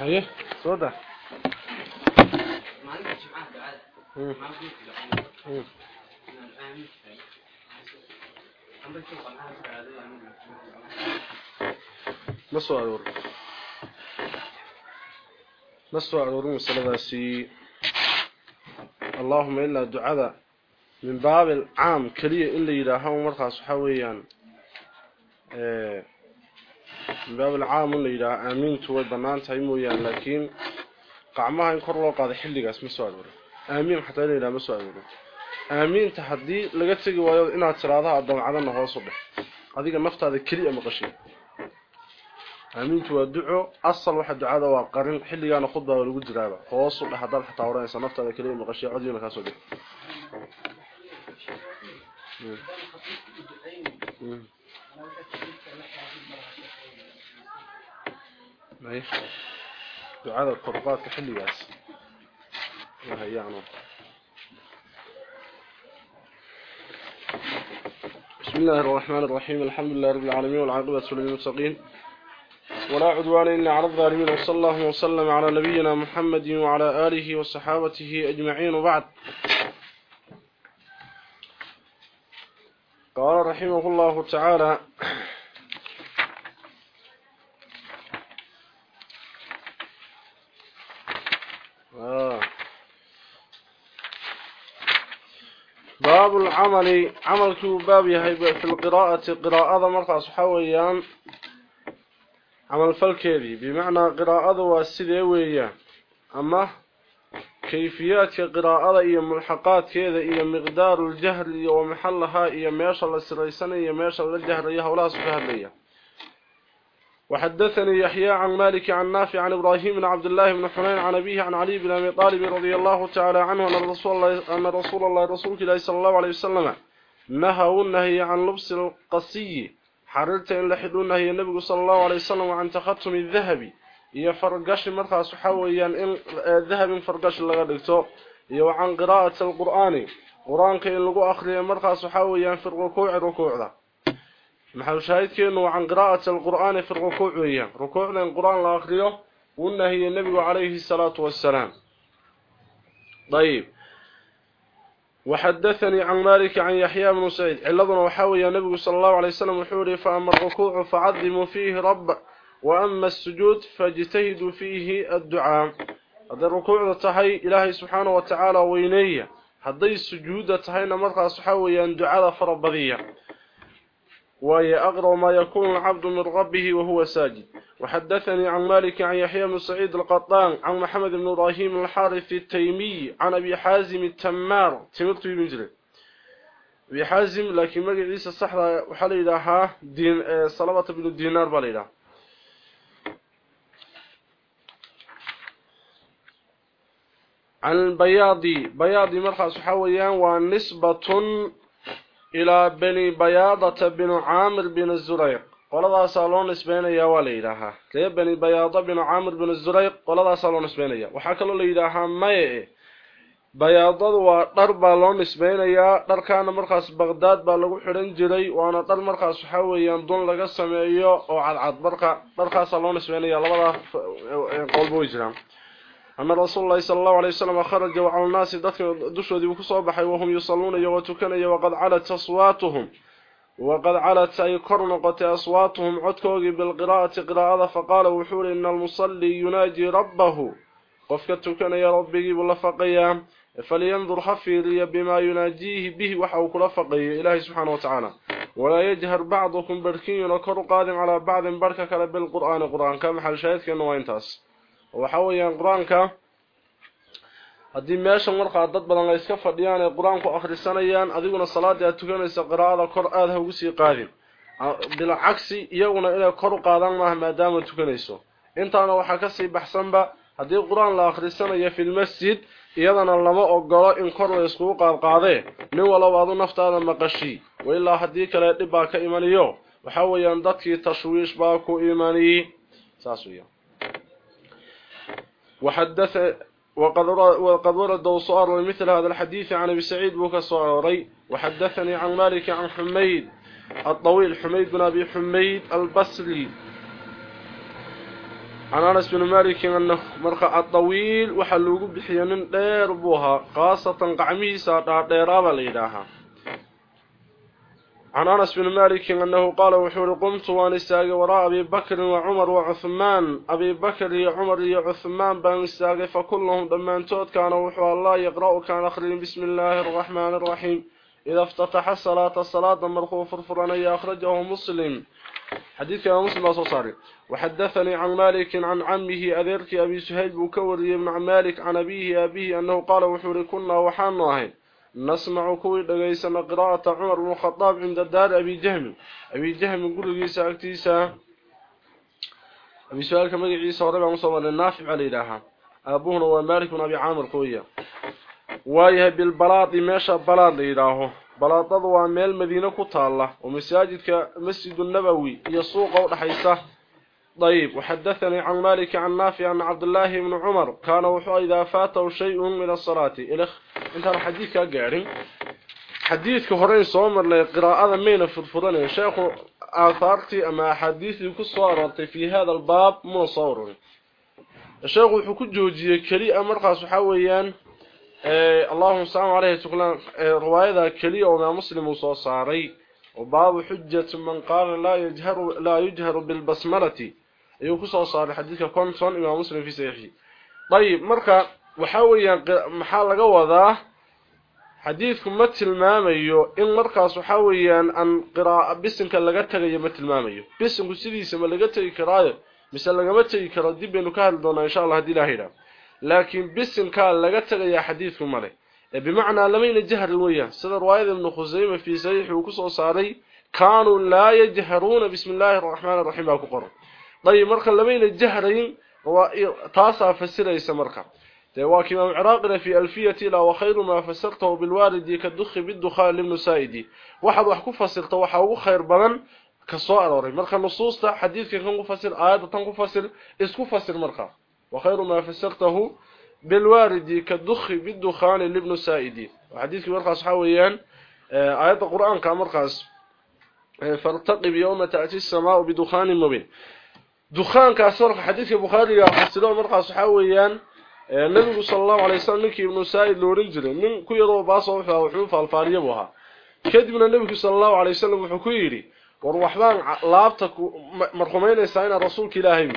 هيا صدى ما سوالور ما معاه مسلداسي اللهم إلا دعاده من باب العام. كلية إلا يراها مرخص حويان إيه. In la yidhaaho aamiintu way banaan tahay mooyaan laakiin qacmaha in kor loo qaado xilligaas ma soo aroorin aamiin xataa in la yidhaha ma soo aroorin aamiinta haddii laga tegi waayo inaad tiraadaha damcadana hoos u dhex adiga naftaada keliya maqashay aamiintu waa duco asal waxa ducada waa qarin xilligaana khudba waa lagu jiraaba hoos u dhex hadaad xataa oranaysa naftaada keliya maqashay codiyana kaasoo xilligaas wahayano بسم الله الرحمن الرحيم. الحمد لله رب العالمين والعاقبة للمتقين. ولا عدوان إلا على الظالمين. وصلى الله وسلم على نبينا محمد وعلى آله وصحابته أجمعين وبعد. قال رحمه الله تعالى آه. باب العمل. عمل باب يهي في القراءة. قراءة مرقى صحويان عمل فالكيدي بمعنى قراءة والسيدة ويا. أما كيفيات قراءة إيا ملحقات كذا إيا مقدار الجهر ومحلها إيا ميشا لسريسان إيا ميشا للجهر إيا ولا سفهدية وحدثني يحيى عن مالك عن نافع عن إبراهيم بن عبد الله بن حنين عن أبيه عن علي بن أبي طالب رضي الله تعالى عنه أن رسول الله أن رسول الله رسول الله صلى الله عليه وسلم نهى النهي عن لبس القصي. حررت إن لحدوا النهي النبي صلى الله عليه وسلم عن تختم الذهب. iyo fargashi markaas waxa weeyaan in dahab in fargashi laga dhigto iyo waxaan qiraa'at alqur'aani quraanka in lagu akhriyo markaas waxa qiraa'at alqur'aani fi rukuuc weeyaan rukuucda in quraan la akhriyo uu nahiye nabigu calayhi salaatu wassalaam طيب. وحدثني عن مالك عن يحيى بن سعيد. علضنا وحاوي النبي صلى الله عليه وسلم وحوري فأما الركوع فعظموا فيه رب وأما السجود فاجتهدوا فيه الدعاء. هذا الركوع تحي إلهي سبحانه وتعالى وينية. هذا السجود تحينا مرقى صحويا دعاء فربضية. وهي أغرى ما يكون العبد من ربه وهو ساجد. وحدثني عن مالك عن يحيى بن سعيد القطان عن محمد بن إبراهيم الحارث التيمي عن أبي حازم التمار. تمرت بمجرد أبي حازم لكن مرقى عيسى الصحراء وحالي لها دين صلبة بن الدينار بالإله عن البياضي. بياضي مرخص حويان ونسبة إلى بني بياضة بن عامر بن الزريق قولدا سالون اسبينيا وليدها كي بني بياضة بن عامر بن الزريق اسبينيا waxa kale la yiraahdaa maye bayaadadu waa dhar baa loo nisbeynayaa dharkaana markaas Baghdad baa lagu xiran jiray waana dhar markaas waxa weeyaan dun laga sameeyo oo cadcad marka dharkaas loo nisbeynayaa labada qolbo jiraan أن رسول الله صلى الله عليه وسلم خرج وعلى الناس دشودي وكسو بخاي وهم يصلون وتكنيا وقد علت أصواتهم. وقد علت أي كرنقت أصواتهم. عدكوغي بالقراءة قراءة. فقال وحور إن المصلي يناجي ربه. قفك تكنيا ربي بلفقيا فلينظر حفيري بما يناجيه به وحو كلفقيا إلهي سبحانه وتعالى. ولا يجهر بعضكم بركين وكر قادم على بعض بركك بالقرآن قرآن كما حال شاهد كأنه وينتاس waxa weeyaan quraanka hadii meeshan markaa dad badan la iska fadhiyaan ee quraanku akhrisanayaan adiguna salaada aad tukanayso qiraa'ada kor aad ha ugu sii qaadin bil aksi iyaguna inay kor u qaadaan maaha maadaama tukanayso intaana waxaa ka sii baxsanba haddii quraan la akhrisanayo fil masjid iyadana lama ogolo in kor la iskugu qaadqaadee nin walaba adu naftaada maqashi ilaa haddii kale dhib baa ka imaniyo waxa weeyaan dadkii tashwiish baa ku imani saas weeyaan وحدث وقد ورد وصار مثل هذا الحديث عن أبي سعيد بوكسوري وحدثني عن مالك عن حميد الطويل حميد بن أبي حميد البصري. عن أنس بن مالك أنه مرقى الطويل وحلوق بحيان دير بوها خاصة قعميسة ديرابا ليداها عن أنس بن مالك أنه قال وحول قمت وانستاغ وراء أبي بكر وعمر وعثمان. أبي بكر يا عمر يا عثمان بان استاغ فكلهم دمان توت كان وحو الله يقرأ كان أخرين بسم الله الرحمن الرحيم. إذا افتتح الصلاة الصلاة مرخو فرفرنا أخرجه مسلم. حديث يا مسلم صاري وحدثني عن مالك عن عمه أذيرك أبي سهيل بكوري من مالك عن أبيه أبيه أنه قال وحول كنا وحانه نسمع كوي دغيسنا قراءة عمر بن الخطاب عند دار أبي جهم. أبي جهم يقول لي أكتيسا أبي سؤال كما عيسى وربع مصور النافع علي لها أبوهنا ومالك بن أبي عامر قوية وأيه بالبلاط ماشا بلاط ليراهو. بلاطadu waa meel madiina ku taala oo masaajidka masjid an-nabawi طيب وحدثني عن مالك عن نافع عن عبد الله بن عمر. كان وحو إذا فاته شيء من الصلاة. إلخ انت الحديث كقارن حديثك هرين صومر لقراءة مين فرفران الشيخ آثارتي أما حديث كسوارتي في هذا الباب مصور الشيخ وحكو جوجيه كلي أمرقى سحويا آه اللهم صل عليه. تقولان آه رواية كلي وما مسلم وصوصاري. وباب حجة من قال لا يجهر لا يجهر بالبسملة ayuu ku soo saaray xadiidka conson imaam muslim fi sahihi طيب marka waxa weeyaan maxaa laga wadaa xadiidku ma tilmaamayo in markaas waxa weeyaan an qira'a bisinka laga tagayo ma tilmaamayo bisinku sidiisa ma laga tagi karaayo mise lagama tagi karo dib baynu ka hadli doonaa insha allah haddii ilaahay idhaa laakiin bisinka laga tagayaa xadiidku male بمعنى لمين الجهر المويا سيد رواية من خزيمة في سيح وكسو صاري كانوا لا يجهرون بسم الله الرحمن الرحيم وكقر طيب مركا لمين الجهرين تاسع فسر ليس مركا تيواك طيب، إمام عراقنا في ألفية لا وخير ما فسرته بالوارد كالدخ بالدخال سايدي. واحد وحكو فسرته وحاو خير بغن كالسؤال وري مركا النصوص حديث كنقو فسر آيات تنقو فسر إسكو مركا وخير ما فسرته bid dukhal ibn saidi xadiidka markaas waxa weeyaan aayada quraanka markaas فارتقب يوم تأتي السماء بدخان مبين دخانkaas marka xadiiska bukhariga xasilo markaas waxa weeyaan nabigu sallallahu alayhi wasallam ninkii ibn sa'id loorin jiray nin ku yaro baaso wuxuu wuxuu falfaariyo buu ahaa kadibna nabigu sallallahu alayhi wasallam wuxuu ku yiri war waxbaan laabta marxumeynaysa in rasuulka ilaahay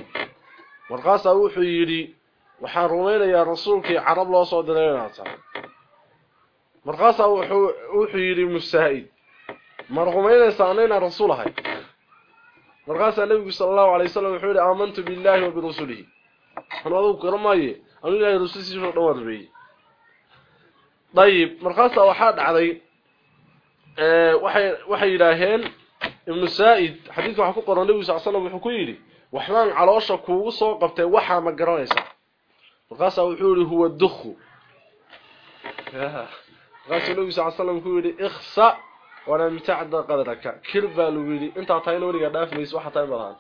yiri waxaan rumaynayaa rasuulkii carab loo soo diray inaasa markaas wuxuu wuxuu yiri musaa'id marxumeynaysa in rasuul ahay markaas nabigu sallallahu alayhi wasallam wuxuu yiri aamantu billahi wa bi rasulihi anadu qarmaaye anu ilaahay rasuulkiisa soo dhawaadbay dayib markaas waxa dhacday waxay waxay yiraahdeen ibn sa'id xadiiska waxa ku qoran sallallahu alayhi wasallam wuxuu ku yiri waxaan caloosha kuugu soo qabtay waxa ma garanaysa وقاسا وحولي هو الدخو وقاسا آه. النبي صلى الله عليه وسلم هو يقول اخصى وأنا متعدى قدرك. كربا لولي انت عطينا ولي قدام في ميس طيب مرهان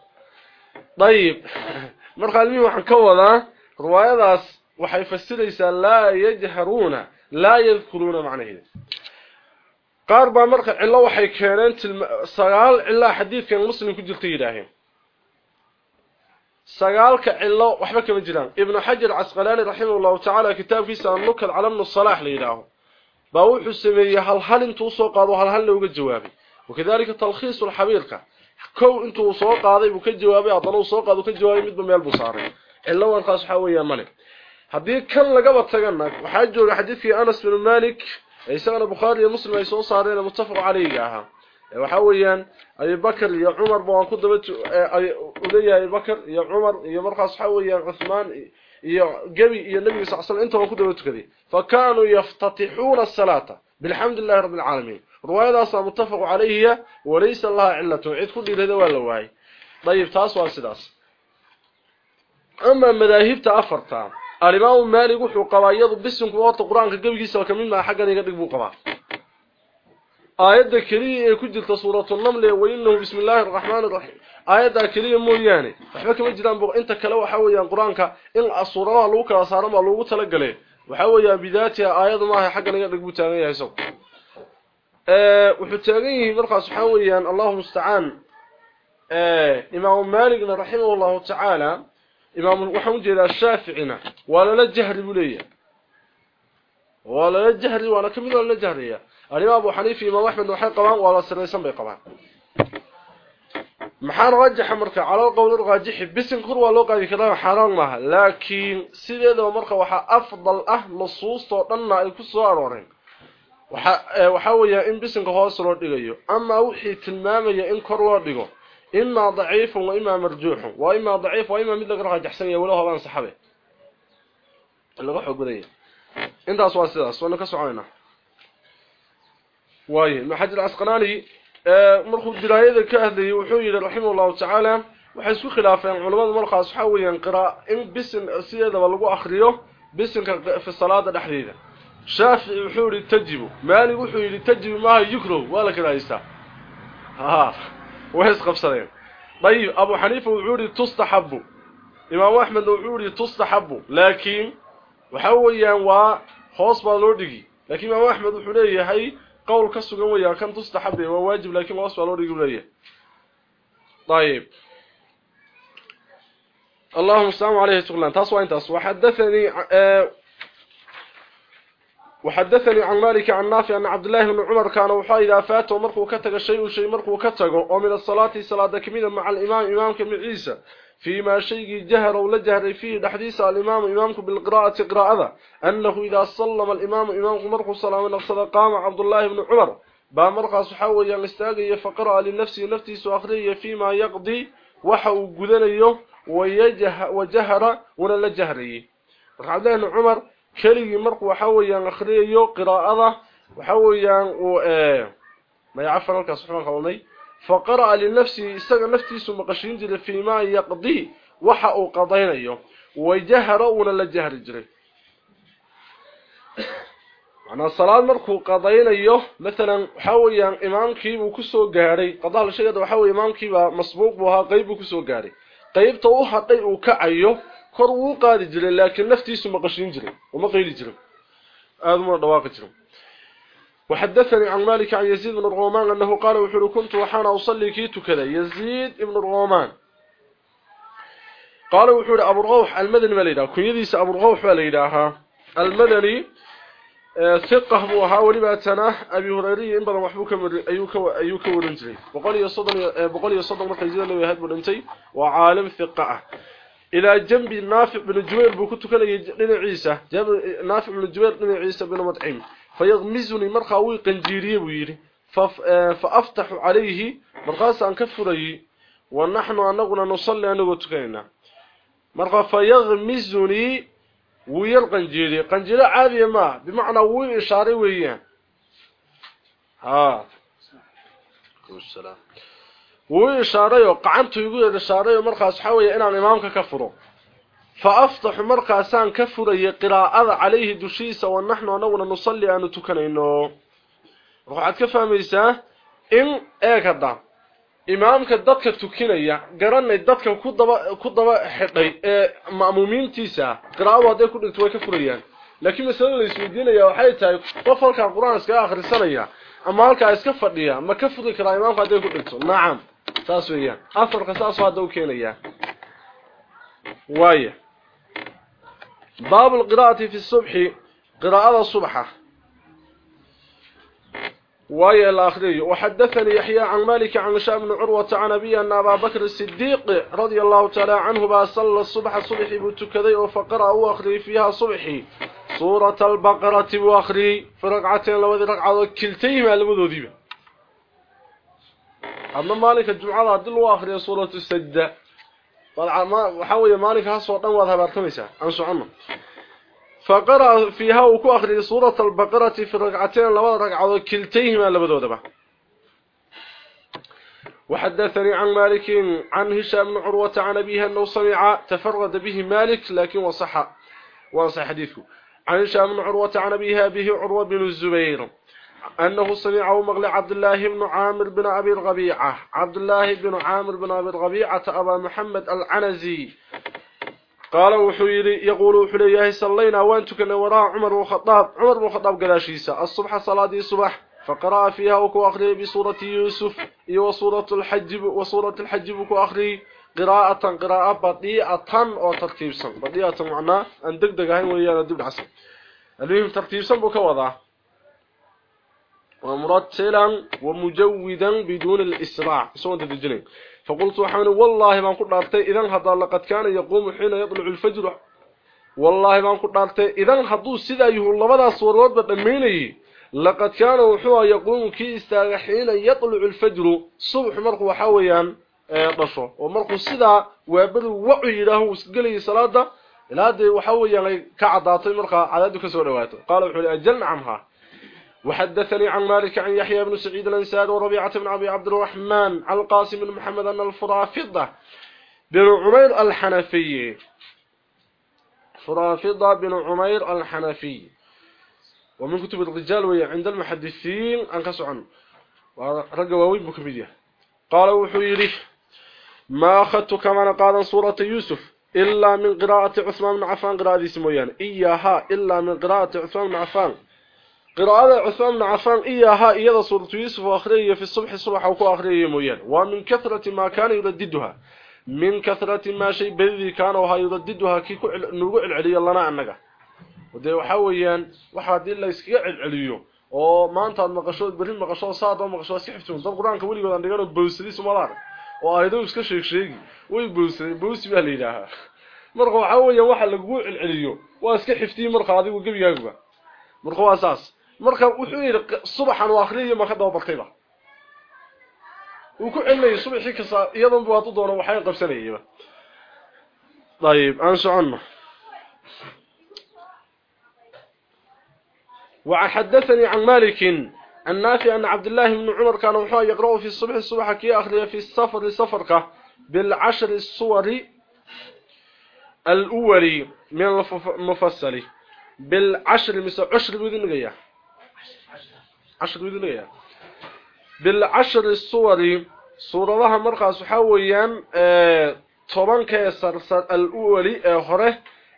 طيب. مرقى المين وحكوض آه. رواية ذاس وحيفسر ليس لا يجهرون لا يذكرون معنى هذا قاربا مرقى إلا وحيكيران تلم... صغال إلا حديث كان مسلم كجلتي داهين سغالك علو وخبا من جيران ابن حجر العسقلاني رحمه الله تعالى كتاب في سان نكل على ابن الصلاح ليراه باو حسبيه هل هل انتو سو قادو هل هل وجد جوابي. وكذلك تلخيص الحبيلقه كو انتو سو قاداي بو كجوابي ادلو سو قادو كجوابي ميد ميل بو ساري علو ان خاصه ويا ملك. هدي كان لقبت تغنا وحاجة حديث في أنس بن مالك ايسان البخاري ومسلم ايسو صارين متفق عليه ياها waxa weeyaan abi bakr iyo cumar baan ku daba uleeyahay bakr iyo cumar iyo markaas waxa weeyaan cuthmaan iyo gabi iyo nabiga sallallahu alayhi wasallam ku daba tukaday fakanu yaftatihuna as-salata bilhamdillahi rabbil alamin riwaayadaas muttafaq calayhi walaysa laha illatu cid ku dhirada waa la waayay dayib taas waa sidaas ama madaahibta afarta al-imam malik wuxuu qabaa iyadu bisinku waqti quraanka gabigiisa kamid ma xaggan iga dhig buu qabaa aayada kaliya ee ku jirta suuratul naml wa innahu bismillaahir rahmaanir rahiim aayada kaliya mooyaane waxba kama jiraan buu inta kale waxa weeyaan quraanka in suuradaha lagu kala saaro ma lagu tala galay waxa weeyaan bidaati aayadu ma aha xaggan iga dhig buu taagan yahay soo ee wuxuu taagan yahay markaas waxa weeyaan Allahu musta'an ee imaam Malik rahimahullahu ta'ala imaam waxaan u jeedaa shaaficina waa lala jahri buu leeyahay waa lala jahri waana ka mid oo lala jahriya la siraysan bay qabaan maxaa rajaxa marka cala qowl raajixi bisin kor waa loo qaadi karaa xaraan maaha laakiin sideedaba marka waxa afdal ah nusuusto dhanna ay ku soo arooreen waxa waxa weeyaa in bisinka hoos loo dhigayo ama wixii tilmaamaya in kor loo dhigo إما ضعيف وإما مرجوح وإما ضعيف وإما مثل راجح سنية ولا هو صحابه اللي روحوا قدية انت أصوات سيداس وانا كسعينا واي. المحجر العسقلاني مرخو الدلاية كأهدي وحوي رحمه الله تعالى. وحيسو خلافين علماء المرخى صحاويا قراء إن بسن سيدة ولقوا أخريه بسن في الصلاة الأحديدة شافعي وحوري تجيبه مالي وحوري تجيبه ما يكره ولا كده يستا ها وهيس قبصدين طيب أبو حنيفة وعوري تستحب إمام أحمد وعوري تستحب لكن وحويان وا خوص با لو دغي لكن إمام أحمد قول كسغن ويا كان تستحب وواجب لكن خوص با لو دغي ليه طيب. اللهم صل عليه وسلم تاسوا انت وحدثني أه وحدثني عن مالك عن نافع أن عبد الله بن عمر كان وحا إذا فاته مركو كتغ شيء شيء مركو كتغ ومن الصلاة صلاة كميدا مع الإمام إمامك من عيسى. فيما شيء جهر ولا جهر فيه لحديث الإمام إمامك بالقراءة قراءة. أنه إذا صلم الإمام إمامك مركو صلاة نقصد قام عبد الله بن عمر. با مرقى صحاوي يستاقي فقرأ لنفسه نفتي سأخري فيما يقضي وحو قذنيه ويجه وجهر ولا جهري عبد الله بن عمر keligii markuu waxa weeyaan akhriyo qiraa'ada waxa weeyaan uu ee ma jiray yaqdi waxa uu qadaynayo wajahara una la jahri jiray ana salaad markuu qadaynayo midalan waxa weeyaan imaamkii uu ku soo gaaray qadaal shayada waxa weeyaan imaamkii baa masbuuq buu ahaa qayb uu ku soo gaaray qaybta uu haday uu kacayo kor uu qaadi jiray laakiin naftiisu maqashin jiray جرم هذا من دواق جرم وحدثني عن مالك عن يزيد بن الرومان أنه قال وحلو كنت وحانا أصلي كيت كذا. يزيد بن الرومان. قال وحول أبو الغوح المدني مليدا كن يديس أبو الغوح مليداها المدني ثقة بوها ولباتنا أبي هريري إن بدن وحبوك أيوك أيوك ورنجري بقول يصدق بقول يصدق مركزين لو يهد بنتي وعالم ثقة. إلى جنب نافع بن جوير بكنت كان لنا عيسى نافع بن جوير لنا عيسى بن مطعم. فيغمزني مرخا وي قنجيريه ويري فأفتح عليه مرخاس أن كفري. ونحن أنقنا نصلي أنه تكينا مرخا فيغمزني وير قنجيري. قنجيري عادية ما. بمعنى وي إشاري ويان ها. السلام. wuu ishaaray oo qacantu igu ishaaray markaas waxa weeye inaan aftahu markaasaan ka furayay qiraa'ada calayhi dushiisa wa nahnu anaguna nusalli aanu tukanayno waxaad ka fahmaysaa in eegada imaamka dadka tukinaya garanay dadka ku daba ku daba xidhay ee ma'muumiintiisa qiraa'adu haday ku dhigto way ka furayaan laakiin masalada la isweydiinaya waxay tahay qof halka quraan iska akhrisanaya ama halka iska fadhiya ma ka furi karaa imaamka haday ku dhigto nacam saas weeyaan afarka saas waa doo keenaya waaye باب القراءة في الصبح قراءة الصبح. واي الآخري. وحدثني يحيى عن مالك عن شام بن عروة عن أبي أن أبا بكر الصديق رضي الله تعالى عنه بأصل الصبح الصبح بتكذي وفقرأ وأخري فيها صبحي سورة البقرة وأخري في رقعتين لو ذي رقعة كلتيهما لمدو ذيبا أما مالك الجمعة دل وأخري سورة السجدة. طبعا ما وحاول مالك هاسو دن واد هبارتميسا عن سعنه فقرأ فيها وكو أخري سورة البقرة في ركعتين لبدا ركعة كلتيهما لبدودبا وحدثني عن مالك عن هشام بن عروة عن أبيها أنه سمع تفرد به مالك لكن وصح وصح حديثه. عن هشام بن عروة عن أبيها به عروة بن الزبير. أنه سمعه مغلى عبد الله بن عامر بن أبي الغبيعة عبد الله بن عامر بن أبي الغبيعة أبا محمد العنزي. قال وحيري يقول وحيري صلينا وأنت كنا وراء عمر وخطاب عمر وخطاب قلاشيسا الصبح صلاة الصبح فقرأ فيها وكو أخري بصورة يوسف. وصورة الحج وصورة الحج وكو أخري qiraa'atan qiraa'a badiicatan oo tartiibsan badiicatan macnaa aan degdeg ahayn weeyaan dib dhacsan almuhim tartiibsan buu ka wadaa ومرتلا ومجودا بدون الإسراع. سوى تدجنين فقلت وحمد والله ما قلت أرتي إذن هذا لقد كان يقوم حين يطلع الفجر. والله ما قلت أرتي إذن هذا سيدا يهو الله ماذا بدميني. لقد كان وحوى يقوم كي استاغ حين يطلع الفجر. صبح مرق sidaa waabadu wacu yidhaaho isgelay salaada ilaa dee waxa weeyaan ka cadaatay markaa cadaadu ka soo dhawaato qaala wuxuu ajal nacamha وحدثني عن مالك عن يحيى بن سعيد الأنساد وربيعة بن أبي عبد الرحمن عن القاسم بن محمد أن الفرافضة بن عمير الحنفي. فرافضة بن عمير الحنفي. ومن كتب الرجال وهي عند المحدثين أنكسوا عنه. ورقوا بكميديا قال وحيري ما أخذت كما قال سورة يوسف إلا من قراءة عثمان بن عفان. قراءة سمويان. إياها إلا من قراءة عثمان بن عفان. قراءة عثمان بن عفان إياها إيضا سورة يوسف وأخرية في الصبح وكو أخرية مويان ومن كثرة ما كان يرددها من كثرة ما شيء بذي كانوا يرددها كي نوقع العلي الله نعنك ودي وحاويان وحاد إلا يسكيع العليو oo maanta maqasho bari maqasho saad oo maqasho iska xiftiin dad quraanka waligood aan dhigano bowsadiis malaar oo ayadu iska sheeg sheegi way bowsaday bowsi baa leeyahay marka waxa weeyaan waxa lagu cilciliyo waa iska xiftiin marka adigu gabiyaaga marka waa saas marka wuxuu yiri subaxan waa akhriyo marka daba bartayba uu ku cilmay subaxii ka saa iyadan buu aad doono waxay qabsanayeen طيب aan soconno. وحدثني عن مالك عن نافع أن عبد الله بن عمر كان وحا يقرأ في الصبح الصبح كي أخري في السفر سفرك بالعشر الصور الأولي من المفصل بالعشر مثل عشر بذن عشر غيا بالعشر الصور صورها مرقى سحويا طبعا كيسر الأولي هره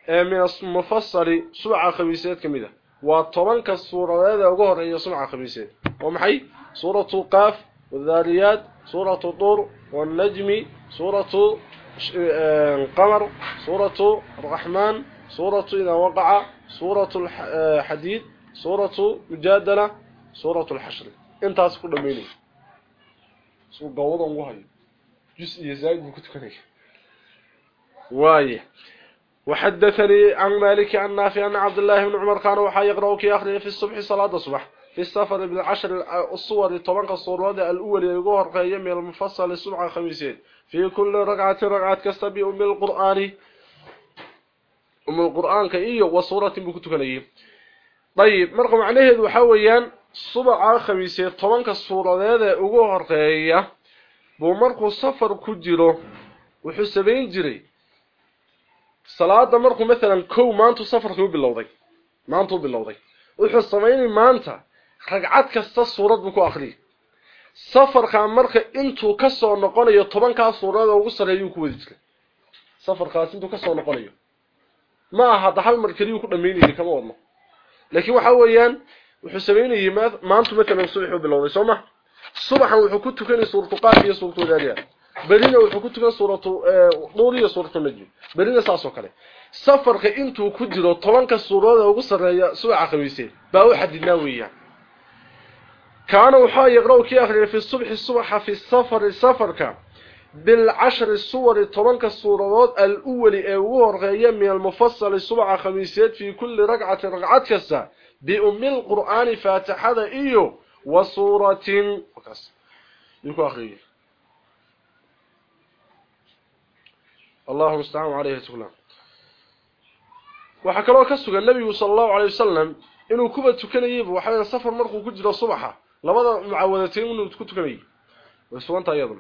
من المفصل سبع خميسات كميدة. وطبنك الصورة هذا وقهر أن يصنع خميسين ومحي؟ سورة قاف والذاريات سورة طور والنجم سورة القمر سورة الرحمن سورة إذا وقع سورة الحديد سورة مجادلة. سورة الحشر. انت أسكر لميني سورة قوضا وهي جزء يزايد بكتكني وايه وحدثني عن مالك عن نافع أن عبد الله بن عمر كان وحا يقرأ كي أخرج في الصبح صلاة الصبح. في السفر بالعشر الصور طبعا الصورة الأول يقهر قيم المفصل السبعة خميسين. في كل رقعة رقعة كستبي أم القرآن. أم القرآن كإيه وصورة بكتكنيه طيب مرقم عليه ذو حويا صبعة خميسين طبعا الصورة هذا يقهر قيم بمرقو السفر كجره وحسبين جري salaada markuu maalan kow maantu safarka u bilowday maantu bilowday wuxuu sameeyay maanta ragcad kasta suurad buu ku akhriyay safarka marka intuu ka soo noqonayo tobanka suurada ugu sareeyo ku wadi jiray safarkaas intuu ka soo noqonayo ma aha hal mar kaliya ku dhameeyay kama wadno laakiin waxa weeyaan wuxuu sameeyay maantu maalan subax u bilowday sooma subaxan wuxuu ku tukanay suuratu qaaf iyo suuratu daariya برينا wuxuu tukan suuratu nuuriya suuratu najm برينا saasoo kale safarka intuu ku jiro tobanka suurada ugu sareeya subaxa khamiisay baa u xadidnaa weeyaan kaana waxa yaqra'u ki akhriya fi subh subha fi safar safarka bil 10 suwar tobanka suuradood al-awwali ee ugu horeeya min al-mufassal subaxa khamiisay fi kulli rag'atin بأم القرآن فاتح هذا إيه وصورة وكس يكو أخي. اللهم استعام عليه تقول وحكى الله كسه النبي صلى الله عليه وسلم إنه كبت كنيب وحايا السفر مرخو كجر صبحة. لماذا معودتين منه كنت كنيب وسوانت أيضا.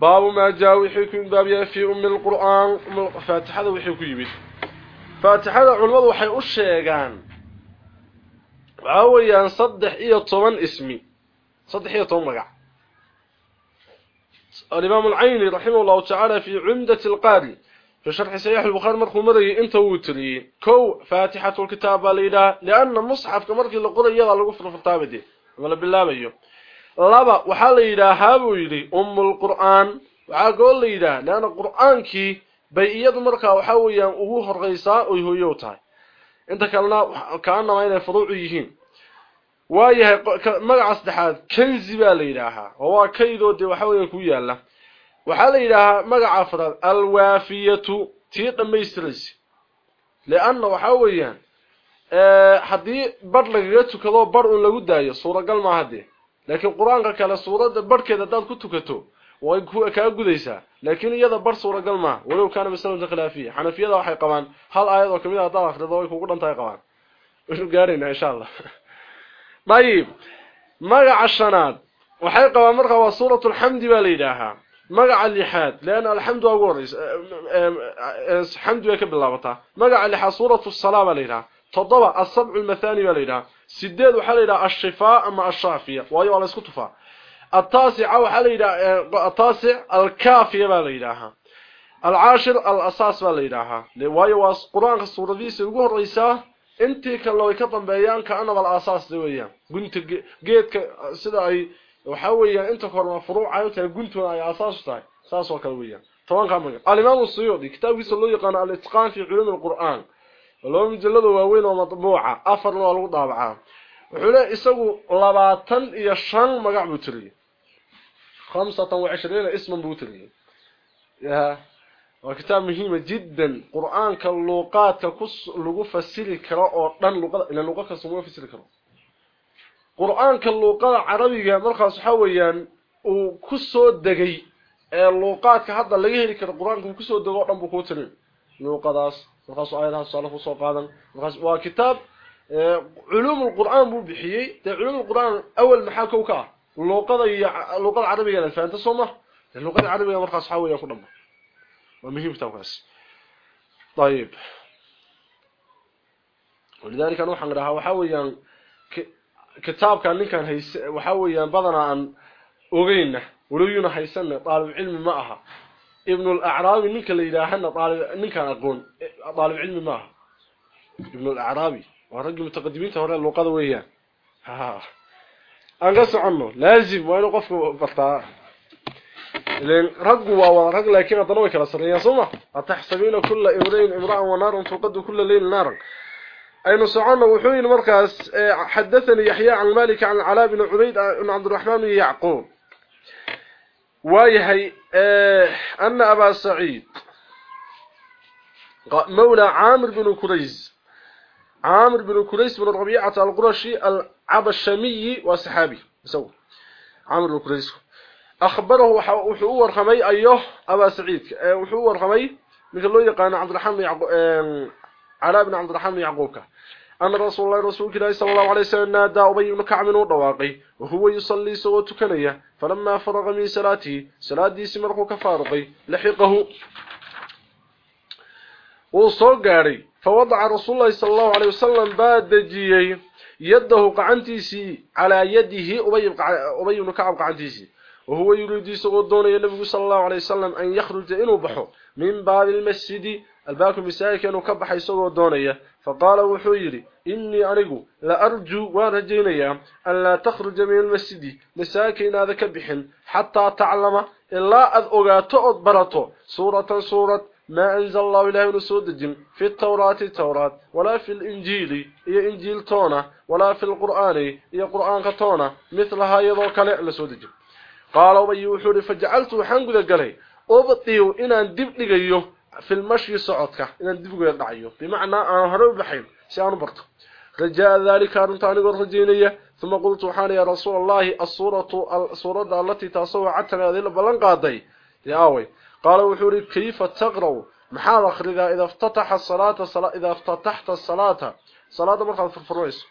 باب ما جاء وحيكم باب في أم القرآن. فاتح هذا ويحيكم يبيت faatihada culimadu waxay u sheegaan waawayaan 3 iyo 10 ismi 3 iyo 10 magac. الإمام العيني رحمه الله تعالى في عمدة القاري في شرح سيح البخاري مرخو مري انت وتري كو فاتحة الكتاب ليلة لأن المصحف كمركي لقرى يضع لقفر في الطابة دي ولا بالله بيو لابا وحال إلى هابو يلي أم القرآن gool la yidhaah leanna qur-aankii bay iyadu markaa waxaa weeyaan ugu horeysaa oy hooyo tahay inta kalena kaanama inay furuucu yihiin waayahay magaca saddexaad kanzi baa la yidhaahaa oo waa kaydoo dee waxa weeyaan ku yaala waxaa la yidhaahaa magaca afraad alwaafiyatu tii dhammaystiraysa lianna waxaa weeyaan haddii badh lagaga tukado badh un lagu daayo suuragal maaha dee laakiin qur-aanka kale suuradda badhkeeda haddaad ku tukato hal aayad oo kamid a haddaad akhrido way kugu dhantahay qabaan waynu gaaraynaa insha allah dayib magaca shanaad waxay qabaan markaa waa suurat alxamdi baa la yidhaahaa magaca lixaad leanna alxamdu waa ugu horeysa xamdi way ka bilaabataa magaca lixaad suuratu salaa baa la yidhahaa toddoba asabcu lmathani baa la yidhahaa sideed waxaa la yidhaha ashifaa ama ashaafiya waayo waa la isku tufaa التاسع ليدا التاسع الكافيه با ليداها العاشر الاساس با ليداها وايو واس قران سورadiisa ugu horeysa intii kale way ka dambeeyaan ka anaba al-asaas weeyaan gunta geedka sida ay waxa weeyaan inta korma furuuca tahay guntuna ay asaas tahay saas oo kale weeyaan tobanka magac al-imam as-suyuudi kitaabkiisa loo yaqaan al-itqan fi ulum al-quran waloo mujalladu waaweyn oo matbuuca afarna waa lagu daabacaa wuxuu leeyahay isagu 20 iyo 5 magac buu tiriyay 25 اسما buu tiriyay ya waa kitaab muhiim jiddan quraanka luqaadka ku lagu fasiri karo oo dhan luqada ila luqada soo fasiri karo quraanka luqada carabiga markaas waxa weeyaan uu ku soo degay ee luqaadka hadda laga heli karo quraanka uu ku soo dego dhan buu ku tirin luqadaas markaas aayadaha soo ku soo qaadan markaas waa kitaab علوم القرآن بو بحيي. ده علوم القرآن أول محاك وكا اللغة اللغة العربية فأنت صمة اللغة العربية مرخص حاوية يكون أمه ومهم توقس طيب. ولذلك أنا وحن لها وحاويا كتاب كان كان هيس بدنا عن أغينا ولينا هيسن طالب علم معها. ابن الأعرابي نك اللي يلاحنا طالب أنا أقول طالب علم معها. ابن الأعرابي. ورجل متقدمين هورا اللغة وياه ها أنقص عنه لازم وين قف بطاء لأن رجوا ورجل لكن ضنوي كلا سرية صمة أتحسبين كل إمرين امرأة ونار توقد كل ليل نارا أين سعنا وحوين مركز حدثني يحيى عن مالك عن العلاء بن عبيد عن عبد الرحمن بن يعقوب ويهي أن أبا سعيد مولى عامر بن كريز عامر بن كريس بن ربيعة القرشي العبشمي وصحابي مسوي عامر بن كريس أخبره وحور خمي أيه أبا سعيد. وحور خمي مثل الله يقان عبد الرحمن يعقوب علاء بن عبد الرحمن يعقوب أن رسول الله رسول الله صلى الله عليه وسلم نادى أبي بن كعب ودواقي وهو يصلي سوى تكنية فلما فرغ من صلاته صلاة دي سمره كفارقي لحقه. قاري فوضع رسول الله صلى الله عليه وسلم بادجيي يده قعنتيسي على يده. أبي بن كعب قعنتيسي. وهو يريد سقودون النبي صلى الله عليه وسلم أن يخرج إنه بحو. من باب المسجد. الباك المساء كانوا كبحي سقودونية فقال وحيري إني أنقو لأرجو ورجينيا أن لا تخرج من المسجد. مساكين هذا كبحن. حتى تعلم إلا أذ أغاتو أدبرتو سورة سورة ما أنزل الله إله نسود في التوراة التوراة. ولا في الإنجيل هي إنجيل تونا. ولا في القرآن هي قرآن كتونا. مثلها يضوك لسود قال أبي وحوري فجعلت حنقذ قلي. أبطيو إن دب لغيو في المشي صعودك إن دب لغيو بمعنى أنا هرب بحين سيان برطو رجاء ذلك أرنتاني ورجينية ثم قلت وحاني يا رسول الله الصورة الصورة التي تصوى عتنا هذه البلن قاضي يا أوي قال وحوري كيف تقرأ محال أخرجها إذا افتتح الصلاة صلاة إذا افتتحت الصلاة. صلاة مرخص في الفرويس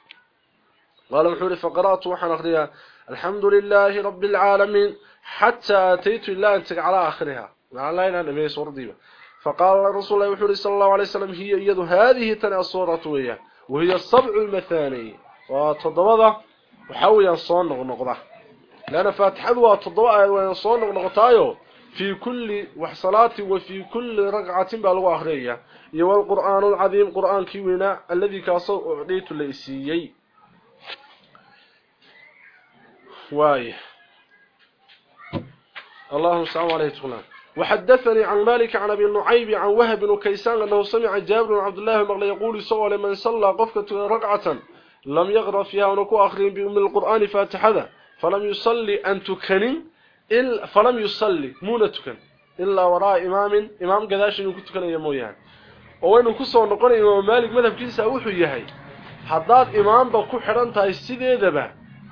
قال وحوري فقرأت وحن أخرجها الحمد لله رب العالمين حتى أتيت الله أنت على آخرها. على أين النبي صور ديبا فقال الرسول الله وحوري صلى الله عليه وسلم هي يد هذه تنع الصورة وهي. الصبع المثاني. وتضبضة وحاول ينصون نغنقضة لأن فاتحة وتضبضة وينصون نغنقضايو في كل وحصلات وفي كل رقعة بالغ أخرية. يوى القرآن العظيم قرآن كيونا الذي كاسو أعطيت ليسيي واي. اللهم صل عليه وسلم وحدثني عن مالك عن أبي النعيب عن وهب بن كيسان أنه سمع جابر بن عبد الله مغلى يقول سوى من صلى قفكة ركعه لم يقرا فيها ونكو آخرين بأم القرآن فاتحة. فلم يصلي أن تكن il falam yusalli muuna tukan ilaa waraa imaamin imaam gadaashin inuu ku tukanayo mooyaane. Oo waynu ku soo noqonay imaam maalik madhabkiisa wuxuu yahay haddaad imaamba ku xidhan tahay sideedaba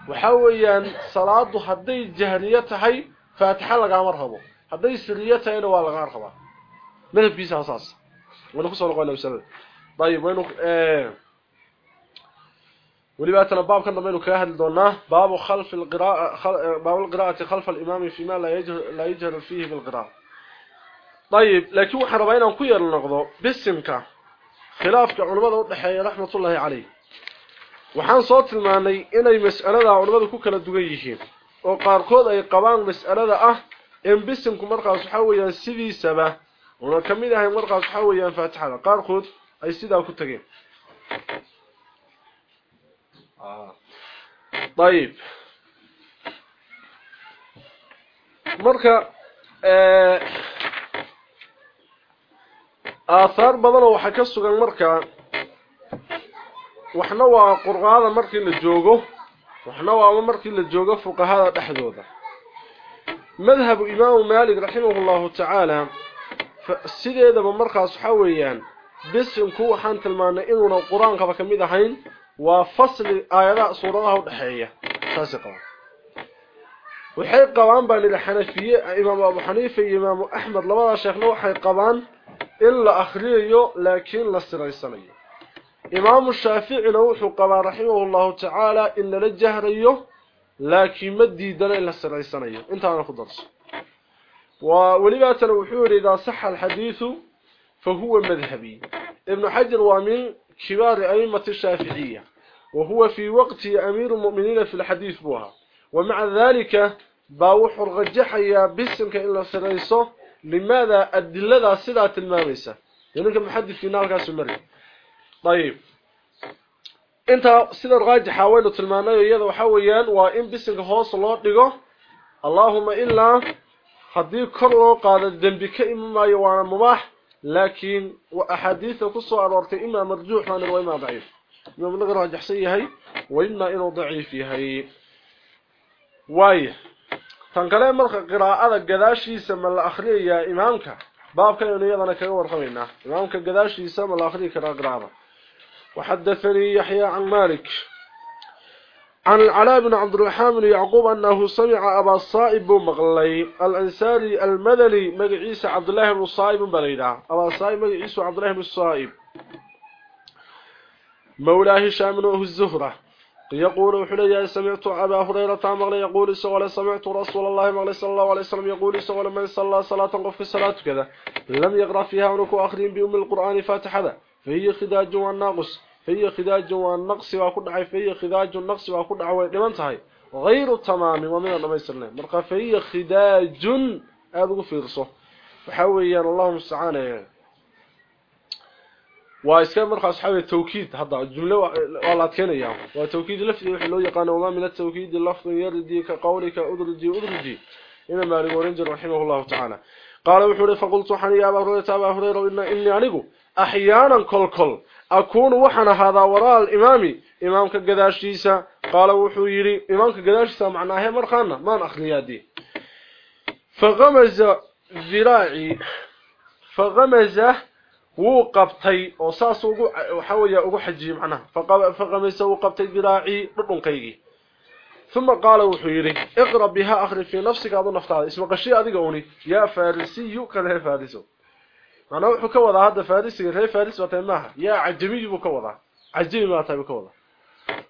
waxaa weeyaan salaadu hadday jahriyo tahay faatixa lagaama rabo. Hadday siriyo tahayna waa lagaa rabaa. Madhabkiisa asaas waynu ku soo noqonay masalada ayib waynu وليبا تنباب كان دمينو كاهد لدونا باب خلف القراءة باب القراءة خلف الإمام فيما لا يجهر, لا يجهر فيه بالقراءة. طيب لكن حربينا كير النقضة باسمك. خلاف كعنبادة وضحية رحمة الله عليه. وحان صوت الماني إلي مسألة عنبادة كوكا لدوجيه وقاركوض أي قبان مسألة أه إن بسمك مرقى صحويا سيدي سبا ونكمل هاي مرقى صحويا فاتحة. قاركوض أي سيدة كتاكين طيب badan waxa ka sugan marka waxna waa qurqaada markii la joogo waxna waa markii la joogo fuqahada dhexdooda madhab imaam malik rahimahullahu ta'ala sideedaba markaas waxa weeyaan bisinku waxaan tilmaanay inuu quraanka ba kamid ahayn وفصل آيات سورة الله الحية تسقوا وحي قوان بان الحنفية إمام أبو حنيفة إمام أحمد لما الشيخ نوح حي قوان إلا أخريه لكن لا لسرعي سنية إمام الشافيع نوح قوان رحمه الله تعالى إلا إن للجهري لكن مدي مديدنا إلا سرعي سنية انت أنا أخذ درس ولما نوحور إذا صح الحديث فهو مذهبي ابن حجر ومن كبار أئمة الشافعية وهو في وقت أمير المؤمنين في الحديث بها. ومع ذلك باوح الرجحية باسمك إلا سريسه لماذا الدلة صدعة المامسة يعني محدث في نار كاس المري طيب. انت سيدة الراجحة وين تلمانية يدو حويان وإن باسمك هوص الله دقه اللهم إلا حديث كرر قال الدنبي كإما يوانا مباح. لكن وأحاديثه كسو ارورت إما مرجوح وأنا وما ضعيف من نقرا جحسيه هي وإما إنه ضعيف هي واي تنقل أمر قراءة غداشيس يسمى الأخرية يا إمامك. باب كان يدنا كغه ورخمينا إمامك غداشيس يسمى الأخرية كرا قراءة. وحدثني يحيى عن مالك. عن العلاء بن عبد الرحمن بن يعقوب أنه سمع أبا الصائب مغلي الأنساري المدني مقعيس عبد الله بن الصائب بليدا. أبا الصائب مقعيس عبد الله بن الصائب مولاه شامنه الزهرة. يقول حليا سمعت أبا هريرة مغلي يقول سوال سمعت رسول الله مغلي صلى الله عليه وسلم يقول سوال من صلى صلاة قف الصلاة كذا. لم يقرأ فيها ونكو آخرين بأم القرآن فاتحة. فهي خداج والناقص. فهي خداج والنقص وكل عي فهي خداج النقص وكل عي لمن تهي غير تمام ومن لما مرقا فهي خداج هذا فيرسه فحويا اللهم استعانه وإسكان مرقا اصحاب التوكيد هذا الجمله والله كانيا وتوكيد وحي لو يقان وما من التوكيد لفظ يردي كقولك أدرجي أدرجي. إنما مالك ورنجر رحمه الله تعالى. قال وحوري فقلت حني يا هريرة إن إني أنيقو أحيانا كل كل. أكون وحنا هذا وراء الإمامي. إمامك قداشيسا قال وحو يري. إمامك قداشيسا معناه مرخانا ما نأخذ يدي فغمز ذراعي. فغمز وقبتي وصاص وحوية حجي معناه فغمز وقبتي ذراعي رقم قيقي ثم قال وحيري اقرب بها اخر في نفسك أظن أفتاد. اسم قشي اذي قوني يا فارسي يوكل هي فارسو. أنا و خو كودا هدا فارس ري فارس وتيمها يا عجمي بو كودا عجمي ما تاي كودا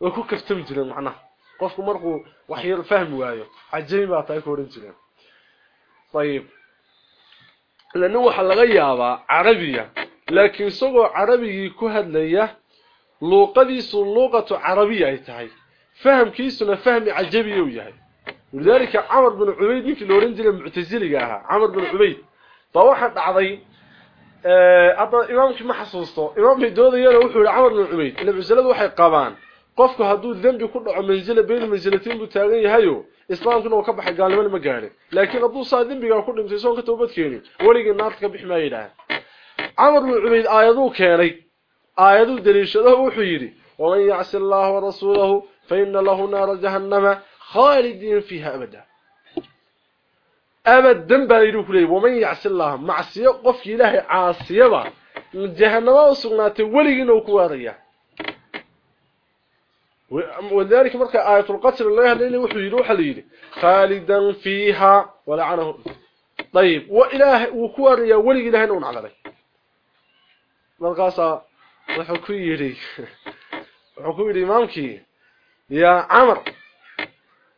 و كو كفتم جيرن معنا قفكو مرقو وحير فهم وايو عجمي ما تاي كودن جيرن طيب لأنه و خا لا يابا عربيا لكن سوو عربي كو هدليا لوقدي سو لغه عربيه اي تاي فهم كيسنا فهم عجمي وياي ولذلك عمر بن عبيد في لورنجل المعتزلي قاها عمر بن عبيد طوحت عضيه hadda imaamkii ma xasuusto imaamkii doodayana wuxuu yiri عمر بن عبيد ila masaladu waxay qabaan qofku hadduu dambi ku dhaco manzila been manzilatiin buu taagan yahayo islaamkuna uu ka baxay gaalnimada ma gaarin laakiin hadduu saa dembiga ku dhintay soonka toobad keenin weligii naarta ka bixi maayo yidhaah camar bnu cubayd aayaduu keenay aayaduu daliishado wuxuu yidhi waman yacsi allaha warasuulahu faina lahu naara jahannama khaalidiin fiiha abada leeyay waman yacsi allaha macsiyo qofkii ilaahay caasiyaba jahannama u sugnaatay weligiina uu ku waaraya ولذلك مركا آية القتل الله يدي وحا ليدي خالدا فيها ولعنه. طيب وإله وكواريا ولي إله نون على ذلك وحو كو يدي مامكي. يا عمر.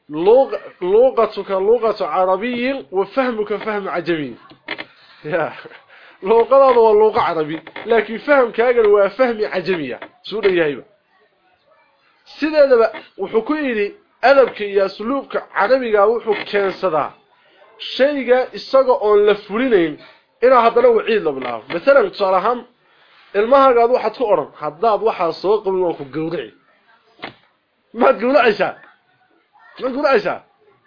لغتك لغة عربي وفهمك فهم عجمي يا لغة هو لغة عربي لكن فهم كاغل هو فهم عجمية سورة sideedaba wuxuu ku yidhi adabka iyo asluubka carabiga wuxuu keensadaa shayga isaga oon la fulinayn inaa haddana waciid la bilaabo masalan tusaale ahaan ilmahaagaad waxaad ku odhan haddaad waxaa soo qabin waan ku gawraci نقول عيسى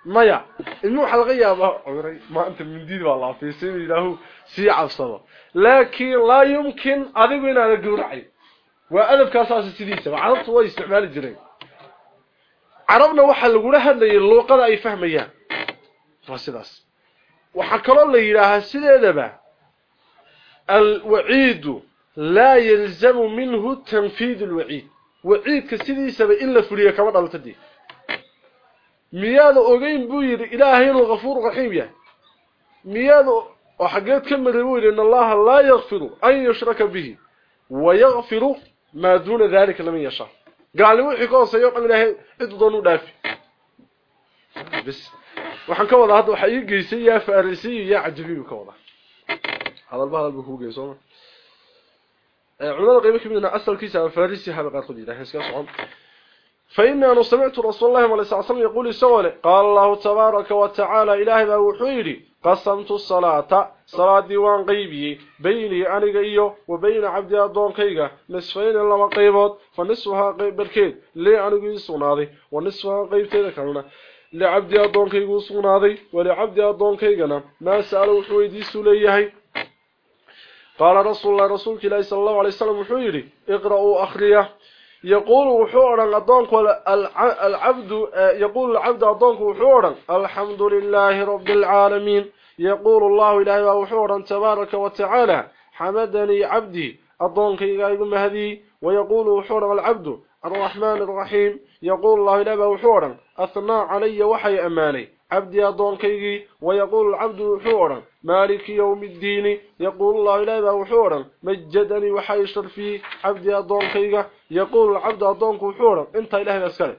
مايا النوح الغياب عمري ما انت من دين والله في سبيل الله سي عصبه لكن لا يمكن ادب ان أنا قرعي وادب كاساس سديسه وعرفت هو استعمال الجري عرفنا وحا لو غرهدلي لوقده اي فهميا فاسداس وحكلو ليراها سيدهبا الوعيد لا يلزم منه تنفيذ الوعيد وعيدك سديسه الا فريه كما دلتدي قالت دي مياد أغين بوير إلهي الغفور رحيم يا مياد وحقيت كمل بوير إن الله لا يغفر أن يشرك به ويغفر ما دون ذلك لمن يشاء قال لي وحي كو سيو الله عيد دونو دافي بس ii geysay yaa farisi iyo cajabi ka wada hadal baa halbu ku geeyso ee culimada qayb ka midna asalkiisa farisi haba qaar qodida iska socon فإن سمعت رسول الله عليه وسلم يقول سوله قال الله تبارك وتعالى إلهي بوحيري قسمت الصلاة صلاة ديوان قيبي بيني أنيق إيو وبين عبدي أدونكيغا نصفين لما قيبات فنصفها قيب بركيد. لي أنيق يسوناضي ونصفها قيب تذكرنا لعبدي أدونكيغا يسوناضي ولعبدي أدونكيغنا ما سألوا حويدي سليهي قال رسول الله رسولك الله صلى الله عليه وسلم وحيري اقرأوا أخرية. يقول وحورا أدونك العبد يقول العبد أدونك وحورا الحمد لله رب العالمين. يقول الله إلهي وحورا تبارك وتعالى حمدني عبدي أدونك يقول هذه ويقول وحورا العبد الرحمن الرحيم. يقول الله إلهي وحورا أثنى علي وحي أماني عبدي أدونكيغي ويقول العبد وحورا مالك يوم الدين. يقول الله إلهي وحورا. مجدني وحي شرفي عبدي أدونكيغا يقول العبد أدونك وحورا انت إلهي أسكالي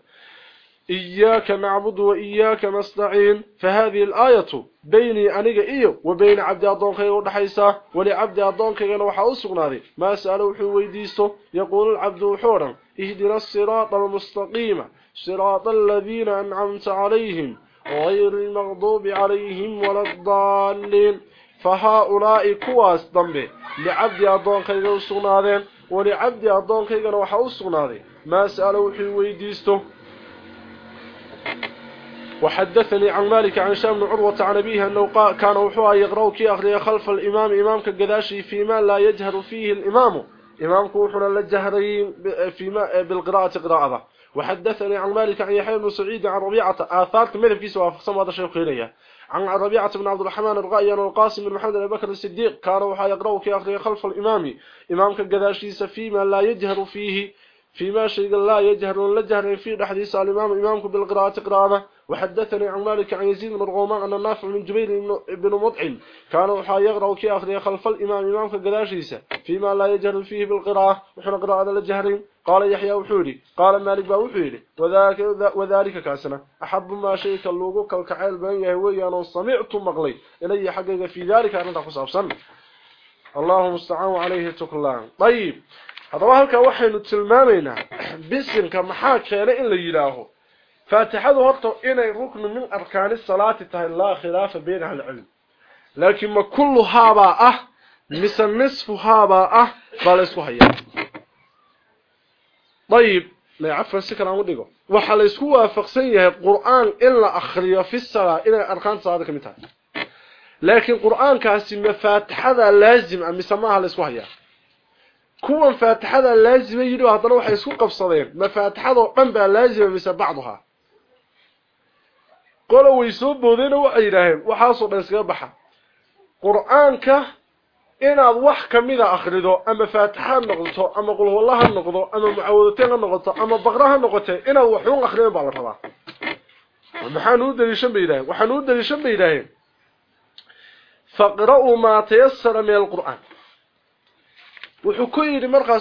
إياك نعبد وإياك نستعين. فهذه الآية بيني أنيق إيو وبين عبد أدونكيغا ودحيسا ولعبد أدونكيغا وحا أسقنادي ما سألوا حويديستو يقول العبد وحورا. اهدنا الصراط المستقيم. صراط الذين أنعمت عليهم. غير المغضوب عليهم ولا الضالين. فهؤلاء كواس ضمبه لعبد أدون كيغا وسغنادين ولعبد أدون كيغا وحا وسغنادين ما سألوا حي ويديسته وحدثني عن مالك عن شام بن عروة عن أبيه أنه كان وحوها يقرأ كي أخري خلف الإمام. إمامك القداشي فيما لا يجهر فيه الإمام. إمامك وحنا للجهرين فيما بالقراءة قراءة. وحدثني عن مالك عن يحيى بن سعيد عن ربيعة آثار كمذب كيسوا وافقسم هذا الشيء خيرية عن ربيعة بن عبد الرحمن الرغائي عن القاسم بن محمد بن بكر الصديق كان وحا يقرأ كي أخري خلف الإمام. إمامك القداشي فيما لا يجهر فيه فيما شيء لا يجهر لجهر في حديث الإمام إمامك بالقراءة قراءة. وحدثني عن مالك عن يزيد بن الغومان أن النافع من جبير بن مطعم كان وحا يقرأ كي أخري خلف الإمام. إمامك القداشي فيما لا يجهر فيه بالقراءة. وحنا قراءة لجهرين قال يحيى وحوري. قال مالك وحوري. وذلك وذلك كاسنا. أحب ما شيء كلوغو كالكعيل بان يهوي أنا سمعت مقلي إلي حقيقة في ذلك أنا خصابسن اللهم استعان عليه تكلان طيب. هذا هو هلك وحي نتلمامينا بسر كمحاك حاجة إلا لا يراه فاتحة ورته اني ركن من أركان الصلاة تهي الله خلاف بين العلم. لكن ما كل هابا أه، مثل نصف هابا أه بل طيب لا عفوا السكر عم ديقو waxaa la isku waafaqsan yahay quraan in la akhriyo fi salaad ila arkan salaad kamid tahay laakiin quraankaasi mafatixada laazim ama كوا فاتحة لازم يجدوا هذا واحد في قفصدين ما فاتحدا قنبا لازم بس بعضها. قالوا ويسو بودين وعيراهم وحاصوا بنسكا بحا. قرآنك إن هذا واحد كميدا أخرده أما فاتحة النقضته أما قل الله النقضه أما معودتين النقضته أما بغراها النقضته إن هذا واحدون أخرين بالرفضة ومحانو دليشن بإلهين وحانو دليشن بإلهين فقرأوا ما تيسر من القرآن.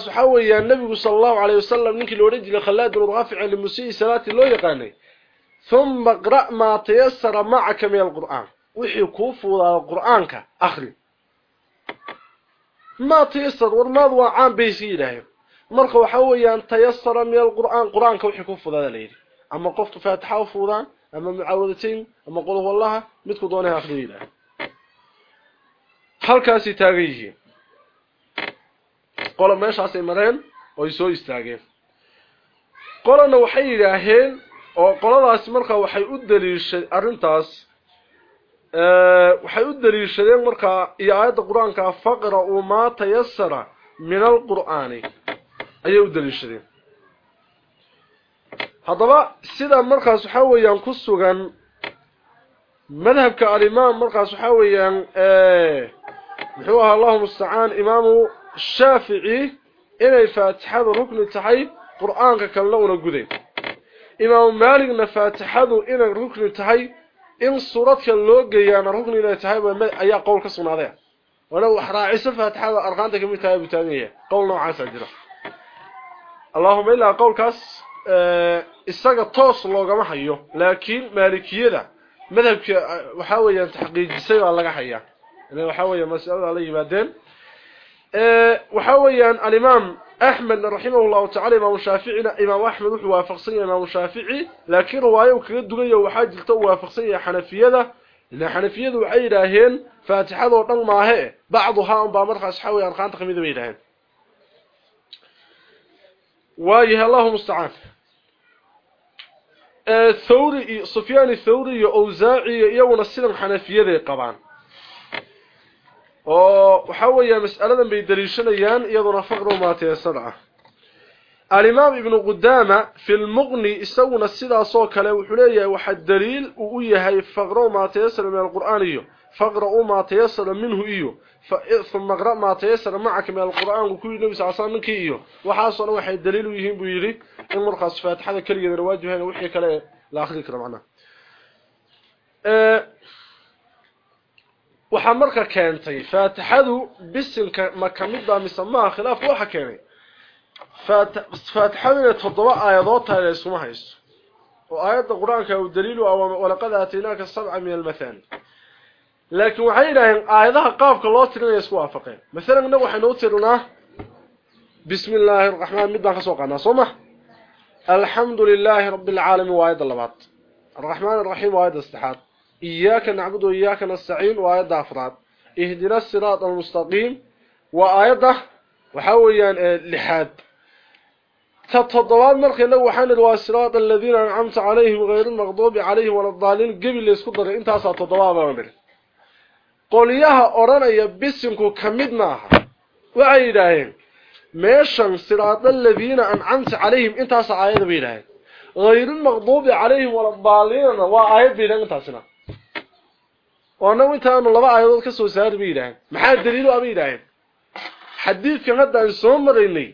Waxa weeyaan nabigu sallallahu alayhi wasallam ninkii loo rajilay khalaad ibn rafi' limusii salati loo yaqaanay thumma qra' ma tayassara ma'aka min alquran wixii ku fuudaa quraanka akhri ما تيسر ورماد وعام بيسي إلهي مرخ وحويان تيسر من القرآن قرآن كوحي كفو ذا ليلي أما قفت فاتحة وفوضان أما معاودتين أما قوله والله متكو دونها أخذي إلهي هل كاسي تاغيه قولا ما يشعسي مرين ويسو يستاغين قولا نوحي إلهين وقولا ذا اسمرخ وحي أدلي أرنتاس waxay u daliishadeen markaa iyo aayadda qur-aanka faqra uu maa tayassara min alqur'aani ayay u daliishadeen haddaba sida markaas waxaa weeyaan ku sugan madhabka alimaam markaas waxaa weeyaan muxuu ahaa allahu mustacaan imaamu shaafici inay faatixadu rukni tahay qur-aanka kalena una gudayn imaamu maaligna faatixadu inay rukni tahay in suuradka loo geeyaana rukni inay tahay ayaa qowl ka sugnaaday wala wax raaciso faatixada arqaanta kamid tahay butaaniya qowl noocaas jira allahumma illa qowlkaas isaga toos loogama hayo laakiin maalikiyada madhabka waxa weeyaan taxqiijisay waa laga hayaa inay waxa weeyaan mas'alada la yimaadeen ee waxa weeyaan al-imam أحمد رحمه الله تعالى إمام الشافعي إمام أحمد وحو وافقصية إمام الشافعي لكن رواية وكذا دقية وحاجة تو وافقصية حنفية إن حنفية وعي راهين فاتحة ورطن ما هي بعضها أم بامرخ أصحاوي أرخان تخميد بيراهين وايه الله مستعان. الثوري صفيان الثوري أوزاعي يونا السلم حنفية قبعا oo waxa weeye mas'aladan bay daliishanayaan iyaduna faqro ma teesada al-imam ibn qudama fi al-mughni isaguna sidaas oo kale wuxuu leeyahay waxa daliil uu u yahay faqro ma teesada min al-qur'an iyo faqro ma teesada minhu iyo thumma qra ma teesada ma'aka min al-qur'an ku nabi sallallahu iyo waxa soo waxay daliil u yihiin buu yiri in markaas faatixada kaligeeda waajibeen wixii kale la akhri karo macna ee waxa marka keentay faatixadu bisinka ma kamida mise ma khilaaf waxa keenay quraanka uu daliil ah walaqad aatinaaka sab'a min al-mathani laakiin waxay yiraahdeen aayadaha qaabka loo tirinayo isku waafaqeen midalan inagu waxaynu u tirinaa bismillaahir rahmaanir midaan ka soo qaadnaa sooma alxamdulillaahi rabbil caalamiin waa aayada labaad arrahmaanir rahiim waa aayada saddexaad إياك نعبد وإياك نستعين وآيات أفراد. اهدنا الصراط المستقيم وآيات وحاويا لحاد. تتضوان مرخي لو وحان الواسرات الذين أنعمت عليهم غير المغضوب عليهم ولا الضالين. قبل يسكدر انت أصلا تضوان مرخي قول إياها أورانا يبسنكو كمدناها وعيداهم ميشان صراط الذين أنعمت عليهم انت أصلا آيات بيداهم غير المغضوب عليهم ولا الضالين بيداهم انت أصلا. وأنا وانتاanu laba aayadood ka soo saar biiraan maxaa daliil u abiiraan xadiidkan hadda aan soo mareynay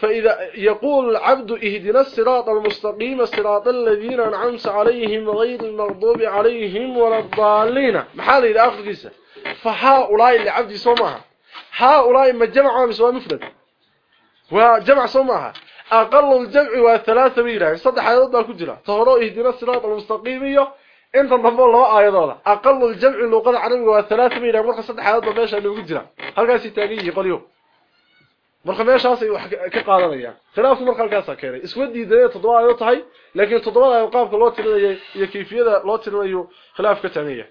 فإذا يقول العبد اهدنا الصراط المستقيم صراط الذين أنعمت عليهم غير المغضوب عليهم ولا الضالين محال إلى آخر قصة فهؤلاء العبد صومها هؤلاء ما جمع بسواء مفرد وجمع صومها أقل الجمع والثلاثة بيران صدح آيات الكجرة تهروا اهدنا الصراط المستقيم inta dambe laba aayadooda aqallu jamci luqada carabiga waa thalaatha bayna marka saddex aayadood meesha lagu jira halkaas taagan yihiin qoliyo marka meeshaas ay wax ka qaadanayaan khilaafku marka halkaas keenay isku diiday toddoba aayadood tahay laakiin toddobada ay qaabka loo tirinayo iyo kayfiyada loo tirinayo khilaaf ka taagan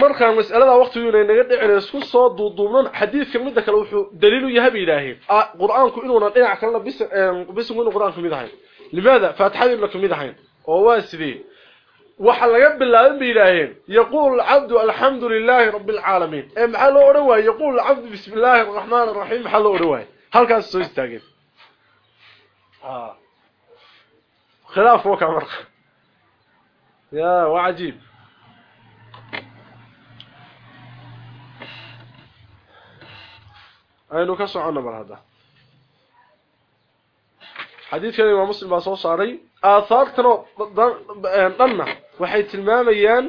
marka mas'alada waqtigu inay naga dhicin isku soo duuduubnan xadiidka mid kale wuxuu daliil u yahay ilaahay quraanku inuuna dhinac kale bis bis inuu quraanku mid ahayn لماذا؟ فاتحدث لكم اذا حين وواسدي وحلقب الله بإلهين يقول العبد الحمد لله رب العالمين. إيه ام حلو رواه يقول العبد بسم الله الرحمن الرحيم حلو رواه هل كان سوى آه. خلاف وكا يا وعجيب. اينو كسو عنا هذا؟ Muslim baa soo saaray aahaartana dhanna waxay tilmaamayaan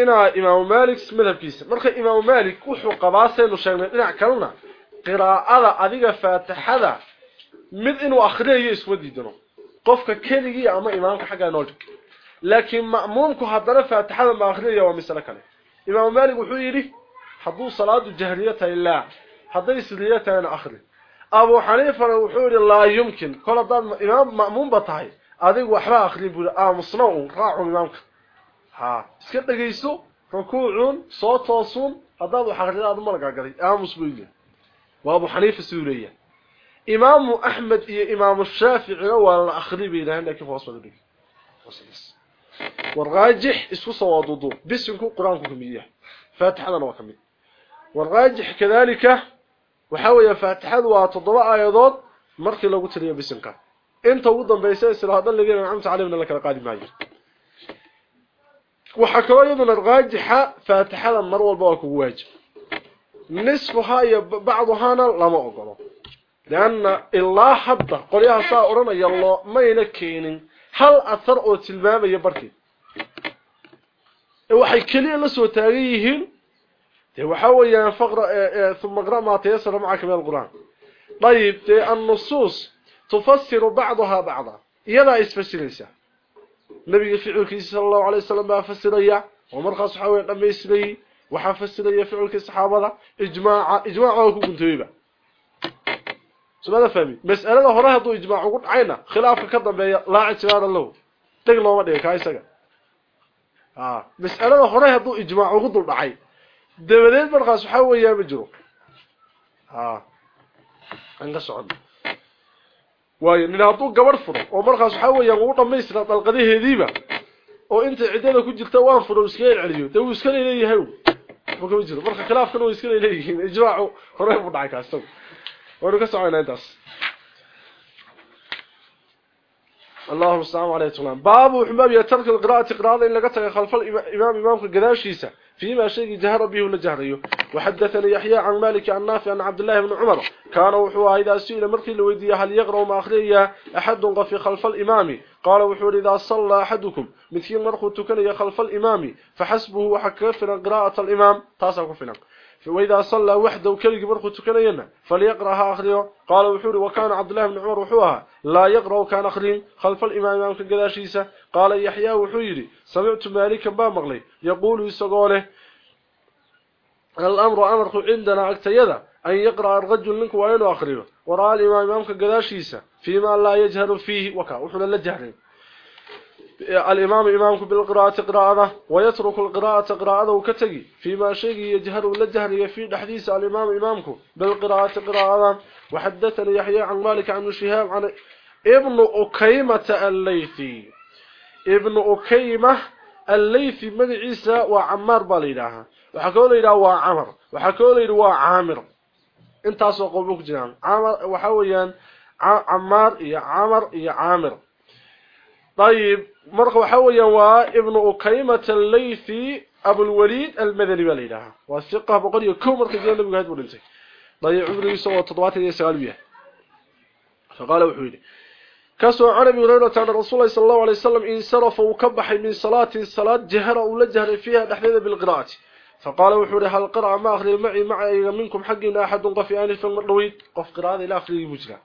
inaa imaamu malik madhabkiisa marka imaamu malik wuxuu qabaa saynu sheegnay dhinac kalena qiraa'ada adiga faatixada mid inuu akhriyayo isma diidano qofka keligii ama imaamka xagga noo dhig laakiin ma'muumku haddana faatixada ma akhriyaya waa misale kale imaamu malik wuxuu yidhi hadduu salaadu jahriyo tahay laa hadday siriyo tahayna akhri أبو حنيفة وحول لا يمكن كل هذا إمام مأمون بطاي هذا هو أحراء أخليم بولا آمصنعوا راعوا إمامك ها سكتنا قيسو ركوعون صوت وصون هذا هو حقا لله أدمارك أقلي آمص بولا وأبو حنيفة سوريا إمام أحمد إيا إمام الشافعي وأنا أخليم بولا هناك فاصل لديك فاصل لس والراجح اسو صوادو دو بس ينكو قرآنكم كمية فاتح هذا نوع كمية والراجح كذلك والراجح كذلك وحاول فاتحة وتضبع آيادات مركي لو قلت لي بسنكا انت وضن بيساس هذا اللي نعمت عليه من لك القادم معي. وحكوا أيضا الراجحة فاتحة المروة الباك واجب نصفها بعضها لما أقول لأن الله حتى قريها سائرنا يلا ما ينكينين hal athar oo tilmaamaya barkii waxay kaliya la soo weeyaan faqra thumma qra ma tayassara macaka min alquran طيب النصوص تفسر بعضها بعضا iyada isfasiraysa nabiga ficilkiisa sallallahu alayhi wasallam baa fasiraya oo markaas waxa weeyaan dhameysray waxa fasiraya ficilka saxaabada ijmaaca ijmaaca ku guntooyba سمعنا فهمي مسألة هدو إجماع وقل عينا خلافك كذب لا اعتبار له تقل ما ديه كاي سغا آه مسألة هره هدو إجماع وقل دحي دبدين برقا سحوا يا بجرو. ها. عند صعد واي من عطوك قبر فرو. وبرقا سحوا يا غو دميسنا طلقدي هديبا وأنت أنت عيدنا كو جلت وان فرو اسكيل عليو تو اسكيل الي هو. برقا مجرو برقا خلاف كنو اسكيل الي اجراعو خريب بدعك استو ورو كسعينا انتس اللهم صل على سيدنا باب وحباب يترك القراءة قراءة إن لغا خلف الامام امامك قداشيسه فيما شيء جهر به ولا جهريه وحدثني يحيى عن مالك عن نافع عن عبد الله بن عمر. كان وحوها إذا سئل مركي لويدي هل يقرأ ما أخريه أحد قفي خلف الإمام. قال وحور إذا صلى أحدكم مثل مرخو تكني خلف الإمام. فحسبه وحكفنا قراءة الإمام. تاسع كفنا وإذا صلى وحده وكلي مرخو تكنينا فليقرأها أخريه قال وحوري وكان عبد الله بن عمر وحوها. لا يقرأ وكان أخرين خلف الإمام إمام كقداشيسة قال يحيى وحيري سمعت مالكا بامغلي يقول يسقوله الأمر أمر عندنا أكتيدا أن يقرأ الرجل منك وين أخريه وراء الإمام إمام كقداشيسة فيما لا يجهر فيه وكا. وحنا لجهرين الإمام إمامك بالقراءة قراءة ويترك القراءة قراءة وكتغي فيما شيء يجهر لجهر يفيد حديث الإمام إمامك بالقراءة قراءة. وحدثني يحيى عن مالك عن شهاب عن ابن أكيمة الليثي. ابن أكيمة الليثي من عيسى وعمار بالإله وحكوا لي وعمر. وحكوا لي وعامر انت أسوأ بك جنان. عمر وحويا عمار يا عمر يا عامر. طيب. مرق وحويا وابن أكيمة الليثي أبو الوليد بقول يكون مرق جنان النبي هاد ولنسي طيب عمره يسوى تضوات يسأل بيه فقال وحويني. كسو عن ابي هريره ان رسول الله صلى الله عليه وسلم انصرف وكبح من صلاة صلاه جهر أو لجهر فيها دحديده بالقراءة. فقال وحوري هل قرأ ما أخذ معي معي منكم حقنا أحد قفيان في المرويد قف قراءة إلى آخر مجرى.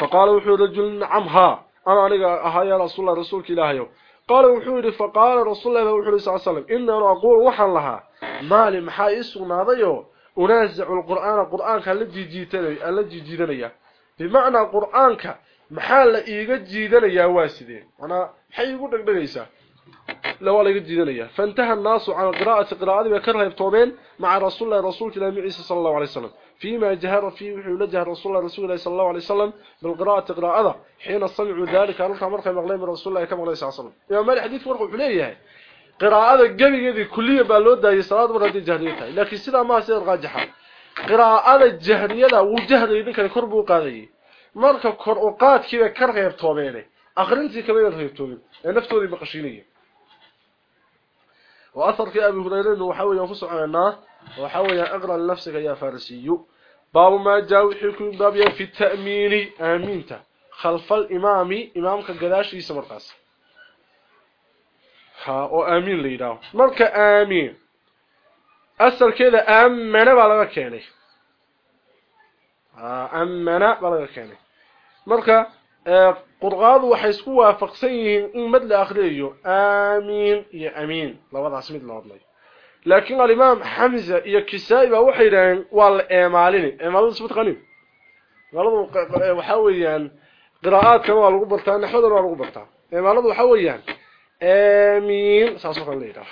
فقال وحوري رجل نعمها. أنا عليك أها يا رسول الله رسولك إلهي. قال وحوري فقال رسول الله وحوري صلى الله عليه وسلم إن أنا أقول وحن لها ما لمحايس وناضيه أنازع القرآن القرآن كالذي جيتني الذي جيتني بمعنى قرآنك la iiga jiidanayaa waa sidee manaa maxay igu dhagdhagaysaa لو لا يجدينيا فانتهى الناس عن قراءة قراءة بكرها يبطوبين مع رسول الله رسول عيسى صلى الله عليه وسلم. فيما جهر فيه وحي رسول الله رسول الله صلى الله عليه وسلم بالقراءة قراءة. حين سمعوا ذلك أرلتها مرخي مغلين من رسول الله كما الله صلى الله عليه وسلم. يوم مالي حديث ورقوا حليه قراءة قبل يدي كلية بالودة يسراد مرة جهريتها. لكن سيدا ما سير راجحة. قراءة الجهرية وجهرية ذلك كربو قاضي marka kor u qaadkiiba ka reebtoomeene akhrintii kamida reebtoomin ee naftoodii maqashiinaya وأثر في أبي هريرة وحاول يقرأ لنفسك يا فارسي. باب ما جاء حكم باب في التأمين. آمينته خلف الإمام إمامك قداش يسمر قاس ها وآمين ليداو مرك آمين. أثر كذا أمنا بلا كيني. أمنا بلا كيني. marka qurqaadu waxay isku waafaqsan yihiin in mad la iyo amiin labadaas mid loo hadlayo weeyaan qiraa'aadka waa lagu bartaa naxwada waa lagu bartaa eemaaladu waxa weeyaan aamin saas oo kale leeyahay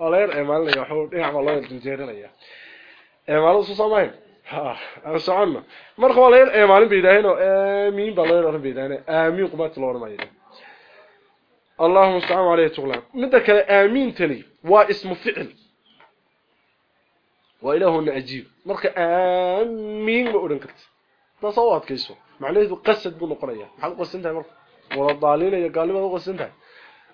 wala yar eemaalaya waxa dhinac loo jeerinaya eemaaladu soo sameeyay aan socono marka waa leen ee maalin beedahayno aamiin baa loo oran beedahayna aamiin qubaat loo oran maayo اللهم استعان عليه تغلان مدك آمين تلي واسم فعل وإله نعجيب مرك آمين ما أولن كرت تصوات كيسو معناه قسد بنو قرية محل قسنتها مرك ولا الضالين يقال لي ما قسنتها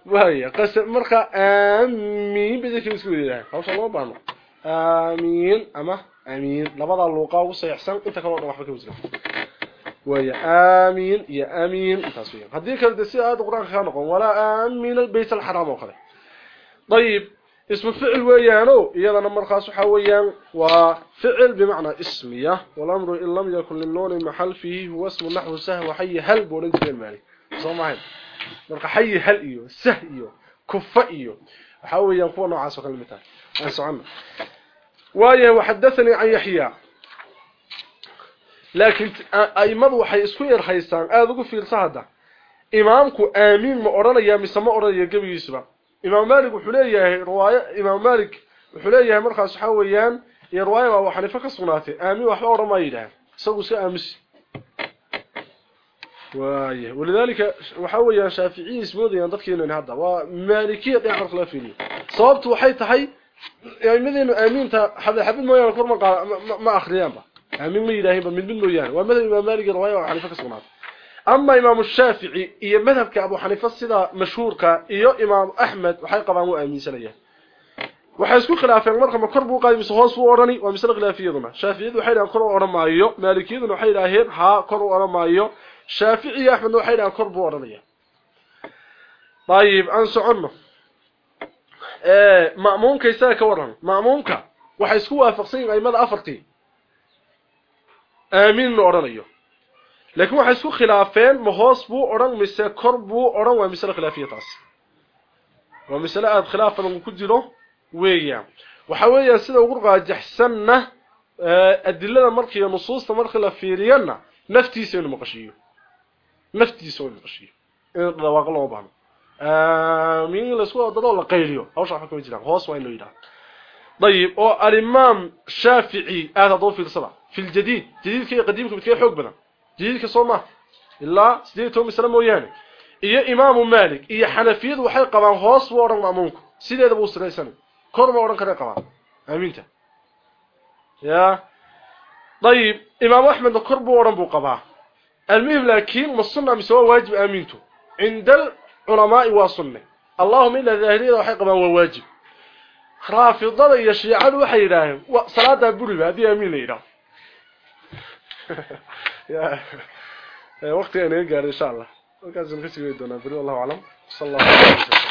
وهي قسد مرك آمين بدك يسكولي لها هوش الله بانو آمين أما آمين لبضع اللوقا وصيحسن انت كمان وحبا كوزنا ويا آمين يا آمين. تصوير هذيك الدسي هذا قرآن خانقون ولا آمين البيت الحرام وخذ طيب اسم فعل ويانو. نمر خاص حويان وفعل بمعنى اسمية. والأمر إن لم يكن للنون محل فيه هو اسم نحو سهو حي هل بولنت المالي صار معين مرقى حي هل إيو سه إيو حويان قوة نوع عاسو كلمتان أنسو عنه. waaye waxadathani can yaxya laakiin aimadu waxay isku yar haystaan aada ugu fiirsa hadda imaamku aamiin ma odhanaya mise ma odhanaya gebigiisuba imaam malik wuxuu leeyahay riwaayo imaam malik wuxuu leeyahay markaas waxaa weeyaan iyo riwaaya baa xaniifo ka sugnaatay aamiin waxba odhan maa yidhaah isagu iska aamusi waaye walidaalika waxaa weeyaan shaaficiyi ismoodayaan dadkeenani hadda waa maalikiya dhinac marka la fiiriyo sababtu waxay tahay aimadiinu aamiinta xabad xabad mooyaane kor ma ma akhriyaanba يعني كامل ما يداهي من من ليان ومذهب إمام مالك رواية وحنفى كسمات أما إمام الشافعي اي مذهب ابو حنيفة سده مشهور كا إمام أحمد وحي قبا مو أمين سنية. وحي اسكو خلافين مرخه مكر بو قادي مس هوس وورني ومس خلافيه دم شافعي وحي لا كرو اورمايو مالكيه وحي لا هي ها كرو اورمايو شافعي أحمد وحي لا كرو اورنيا طيب انس عمر إيه ماموم كيسا كورن مامومكا وحي اسكو وافقسين ايمد أفرتي. Hoos buu odhan mise kor buu odhan waa masale khilaafiya taas waa masale aada khilaafan uu ku jiro weeyaan waxa weeyaan sida ugu raajaxsanna adilada markii nusuusta markii la fiiriyana naftiisa inuu maqashiyo naftiisa inuu maqashiyo in dhawaaqo loo baahno آمين qayliyo hawsha waxa ka jiraan hoos waa inuu yiraahdo طيب oo al-imam shafi'i aada doo fiirsada في الجديد. جديد كي قديم كي حوق بنا جديد كي صومه. إلا سديد توم إسلام وياني إيا إمام مالك إيا حنفيد وحي قبان هوس وورن مأمونك سيدي دبو سري سنة كورم وورن كري قبان. أمين تا. يا. طيب إمام أحمد كورب وورن بو قبان. المهم لكن مصنع مسوا واجب أمينتو عند العلماء واصنع اللهم إلا ذاهرين وحي قبان وواجب. خرافي الضلي يشيعان وحي راهم وصلاة بلوة هذه أمين إيران ay gaar insha Allah halkaas aan ka sii doonaa bari wallahu alam sallallahu alayhi wa sallam